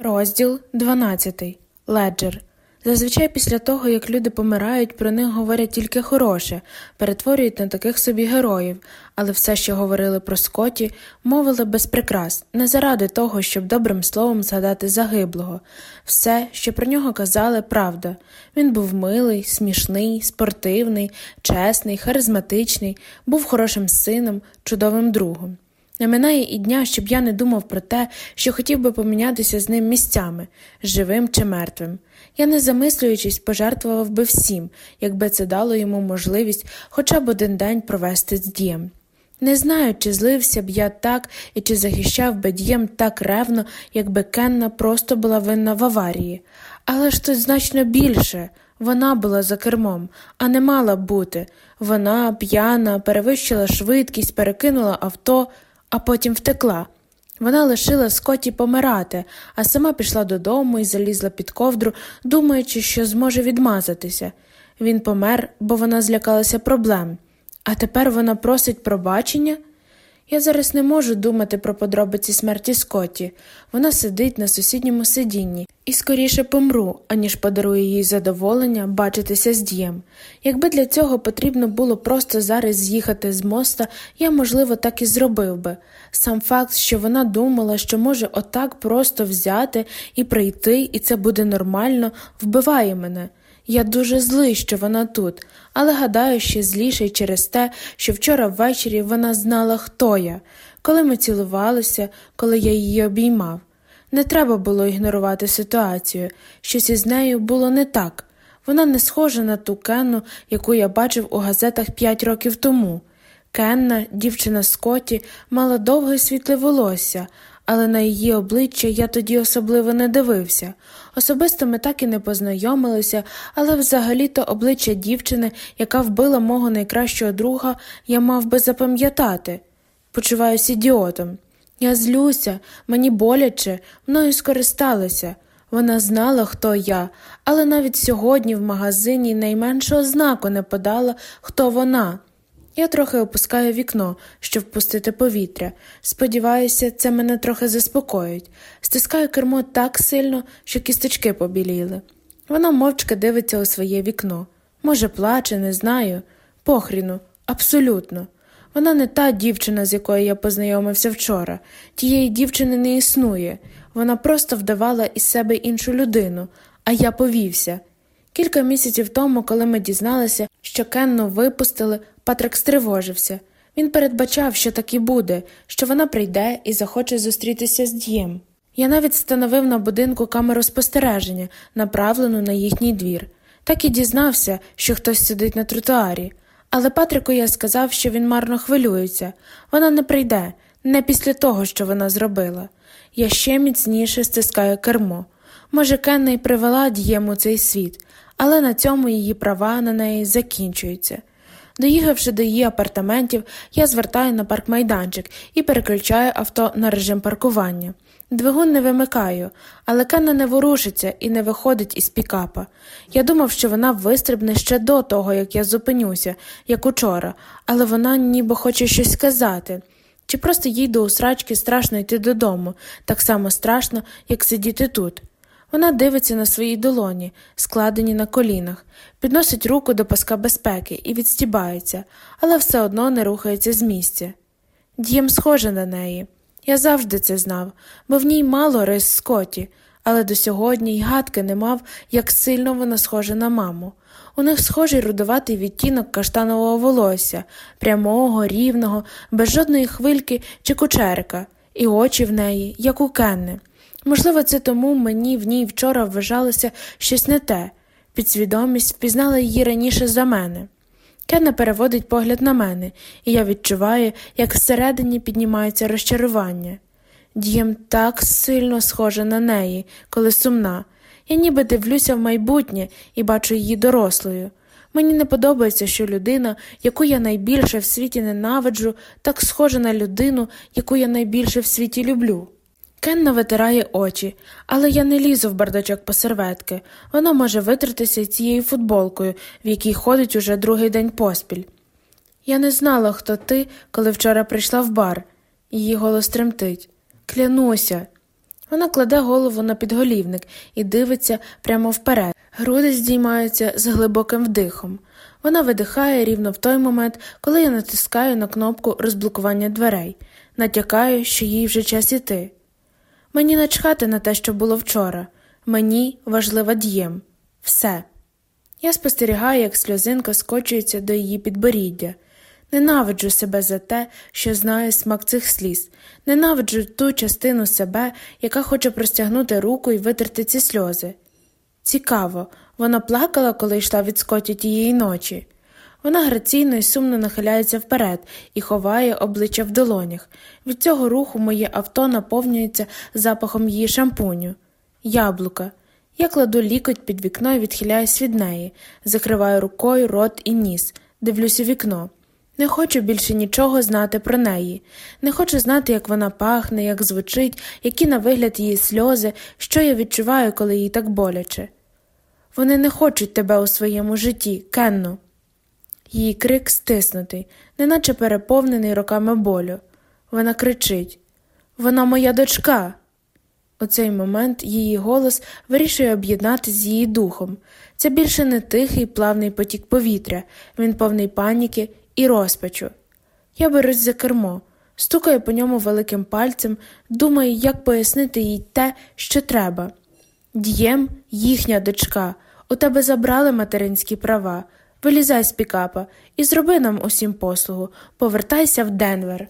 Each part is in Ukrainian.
Розділ 12. Леджер. Зазвичай після того, як люди помирають, про них говорять тільки хороше, перетворюють на таких собі героїв, але все, що говорили про Скотті, мовили без прикрас, не заради того, щоб добрим словом згадати загиблого. Все, що про нього казали, правда. Він був милий, смішний, спортивний, чесний, харизматичний, був хорошим сином, чудовим другом. Не минає і дня, щоб я не думав про те, що хотів би помінятися з ним місцями, живим чи мертвим. Я, не замислюючись, пожертвував би всім, якби це дало йому можливість хоча б один день провести з дієм. Не знаю, чи злився б я так і чи захищав би дієм так ревно, якби Кенна просто була винна в аварії. Але ж тут значно більше. Вона була за кермом, а не мала б бути. Вона п'яна, перевищила швидкість, перекинула авто а потім втекла. Вона лишила Скотті помирати, а сама пішла додому і залізла під ковдру, думаючи, що зможе відмазатися. Він помер, бо вона злякалася проблем. А тепер вона просить пробачення. Я зараз не можу думати про подробиці смерті Скотті. Вона сидить на сусідньому сидінні і скоріше помру, аніж подарую їй задоволення бачитися з дієм. Якби для цього потрібно було просто зараз з'їхати з моста, я, можливо, так і зробив би. Сам факт, що вона думала, що може отак просто взяти і прийти, і це буде нормально, вбиває мене. Я дуже злий, що вона тут, але гадаю, ще зліший через те, що вчора ввечері вона знала, хто я, коли ми цілувалися, коли я її обіймав. Не треба було ігнорувати ситуацію, щось із нею було не так. Вона не схожа на ту Кенну, яку я бачив у газетах п'ять років тому. Кенна, дівчина Скотті, мала довге світле волосся, але на її обличчя я тоді особливо не дивився. Особисто ми так і не познайомилися, але взагалі-то обличчя дівчини, яка вбила мого найкращого друга, я мав би запам'ятати. Почуваюся ідіотом. Я злюся, мені боляче, мною скористалися. Вона знала, хто я, але навіть сьогодні в магазині найменшого знаку не подала, хто вона. Я трохи опускаю вікно, щоб впустити повітря. Сподіваюся, це мене трохи заспокоїть. Стискаю кермо так сильно, що кісточки побіліли. Вона мовчки дивиться у своє вікно. Може, плаче, не знаю. Похріну, абсолютно. Вона не та дівчина, з якою я познайомився вчора. Тієї дівчини не існує. Вона просто вдавала із себе іншу людину, а я повівся. Кілька місяців тому, коли ми дізналися, що Кенну випустили, Патрик стривожився. Він передбачав, що так і буде, що вона прийде і захоче зустрітися з дієм. Я навіть встановив на будинку камеру спостереження, направлену на їхній двір. Так і дізнався, що хтось сидить на тротуарі. Але Патрику я сказав, що він марно хвилюється. Вона не прийде, не після того, що вона зробила. Я ще міцніше стискаю кермо. Може, Кенна й привела дієму цей світ, але на цьому її права на неї закінчуються. Доїхавши до її апартаментів, я звертаю на паркмайданчик і переключаю авто на режим паркування. Двигун не вимикаю, але Кенна не ворушиться і не виходить із пікапа. Я думав, що вона вистрибне ще до того, як я зупинюся, як учора, але вона ніби хоче щось сказати. Чи просто їй до усрачки страшно йти додому, так само страшно, як сидіти тут. Вона дивиться на свої долоні, складені на колінах, підносить руку до паска безпеки і відстібається, але все одно не рухається з місця. Дієм схоже на неї. Я завжди це знав, бо в ній мало рис Скоті, але до сьогодні й гадки не мав, як сильно вона схожа на маму. У них схожий рудуватий відтінок каштанового волосся, прямого, рівного, без жодної хвильки чи кучерика, і очі в неї, як у Кенни. Можливо, це тому мені в ній вчора вважалося щось не те, підсвідомість впізнала її раніше за мене. Кенна переводить погляд на мене, і я відчуваю, як всередині піднімається розчарування. Дієм так сильно схожа на неї, коли сумна. Я ніби дивлюся в майбутнє і бачу її дорослою. Мені не подобається, що людина, яку я найбільше в світі ненавиджу, так схожа на людину, яку я найбільше в світі люблю. Кенна витирає очі, але я не лізу в бардачок по серветки. Вона може витратися цією футболкою, в якій ходить уже другий день поспіль. Я не знала, хто ти, коли вчора прийшла в бар. Її голос тремтить. Клянуся. Вона кладе голову на підголівник і дивиться прямо вперед. Груди здіймаються з глибоким вдихом. Вона видихає рівно в той момент, коли я натискаю на кнопку розблокування дверей, натякаю, що їй вже час іти. Мені начхати на те, що було вчора. Мені важлива дієм. Все. Я спостерігаю, як сльозинка скочується до її підборіддя. Ненавиджу себе за те, що знаю смак цих сліз, ненавиджу ту частину себе, яка хоче простягнути руку і витерти ці сльози. Цікаво, вона плакала, коли йшла від Скотті тієї ночі. Вона граційно і сумно нахиляється вперед і ховає обличчя в долонях. Від цього руху моє авто наповнюється запахом її шампуню. Яблука. Я кладу лікоть під вікно і відхиляюсь від неї, закриваю рукою рот і ніс, дивлюсь у вікно. Не хочу більше нічого знати про неї, не хочу знати, як вона пахне, як звучить, які на вигляд її сльози, що я відчуваю, коли їй так боляче. Вони не хочуть тебе у своєму житті, Кенно. Її крик стиснутий, неначе переповнений роками болю. Вона кричить Вона моя дочка. У цей момент її голос вирішує об'єднати з її духом. Це більше не тихий плавний потік повітря, він повний паніки і розпачу. Я берусь за кермо, стукаю по ньому великим пальцем, думаю, як пояснити їй те, що треба. Дієм їхня дочка, у тебе забрали материнські права. Вилізай з пікапа і зроби нам усім послугу, повертайся в Денвер.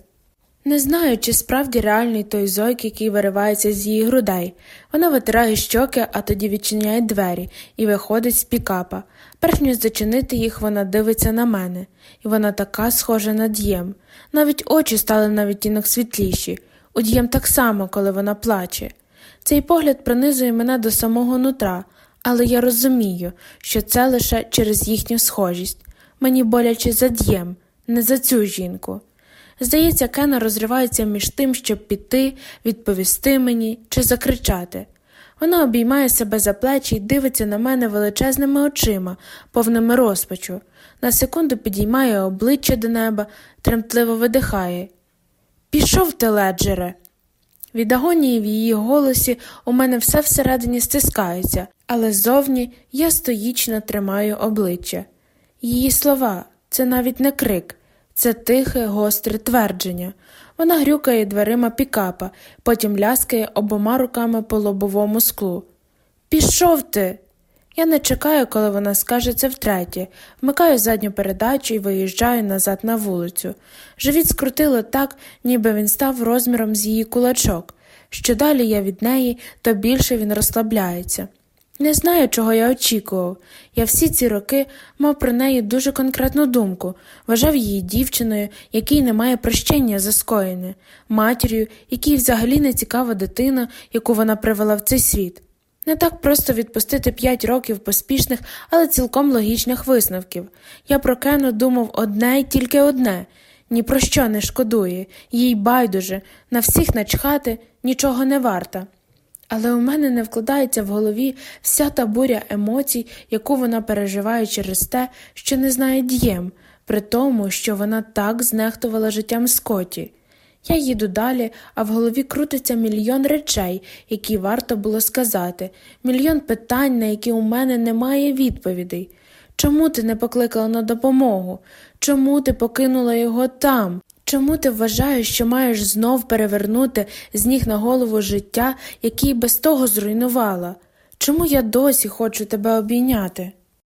Не знаю, чи справді реальний той зойк, який виривається з її грудей. Вона витирає щоки, а тоді відчиняє двері і виходить з пікапа. Перш ніж зачинити їх, вона дивиться на мене, і вона така схожа на дієм. Навіть очі стали на відтінок світліші. У дієм так само, коли вона плаче. Цей погляд пронизує мене до самого нутра, але я розумію, що це лише через їхню схожість. Мені боляче за дієм, не за цю жінку. Здається, Кена розривається між тим, щоб піти, відповісти мені чи закричати. Вона обіймає себе за плечі і дивиться на мене величезними очима, повними розпачу. На секунду підіймає обличчя до неба, тремтливо видихає. Пішов ти, леджере. Від агонії в її голосі у мене все всередині стискається, але ззовні я стоїчно тримаю обличчя. Її слова це навіть не крик, це тихе, гостре твердження. Вона грюкає дверима пікапа, потім ляскає обома руками по лобовому склу. Пішов ти. Я не чекаю, коли вона скаже це втретє, вмикаю задню передачу і виїжджаю назад на вулицю. Живіт скрутило так, ніби він став розміром з її кулачок. Що далі я від неї, то більше він розслабляється. Не знаю, чого я очікував. Я всі ці роки мав про неї дуже конкретну думку, вважав її дівчиною, якій немає прощення за скоєне, матір'ю, якій взагалі не цікава дитина, яку вона привела в цей світ. Не так просто відпустити п'ять років поспішних, але цілком логічних висновків. Я про Кену думав одне й тільки одне ні про що не шкодує, їй байдуже, на всіх начхати нічого не варта. Але у мене не вкладається в голові вся та буря емоцій, яку вона переживає через те, що не знає дієм, при тому, що вона так знехтувала життям Скотті. Я їду далі, а в голові крутиться мільйон речей, які варто було сказати, мільйон питань, на які у мене немає відповідей. Чому ти не покликала на допомогу? Чому ти покинула його там? Чому ти вважаєш, що маєш знов перевернути з ніг на голову життя, яке без того зруйнувала? Чому я досі хочу тебе обійняти?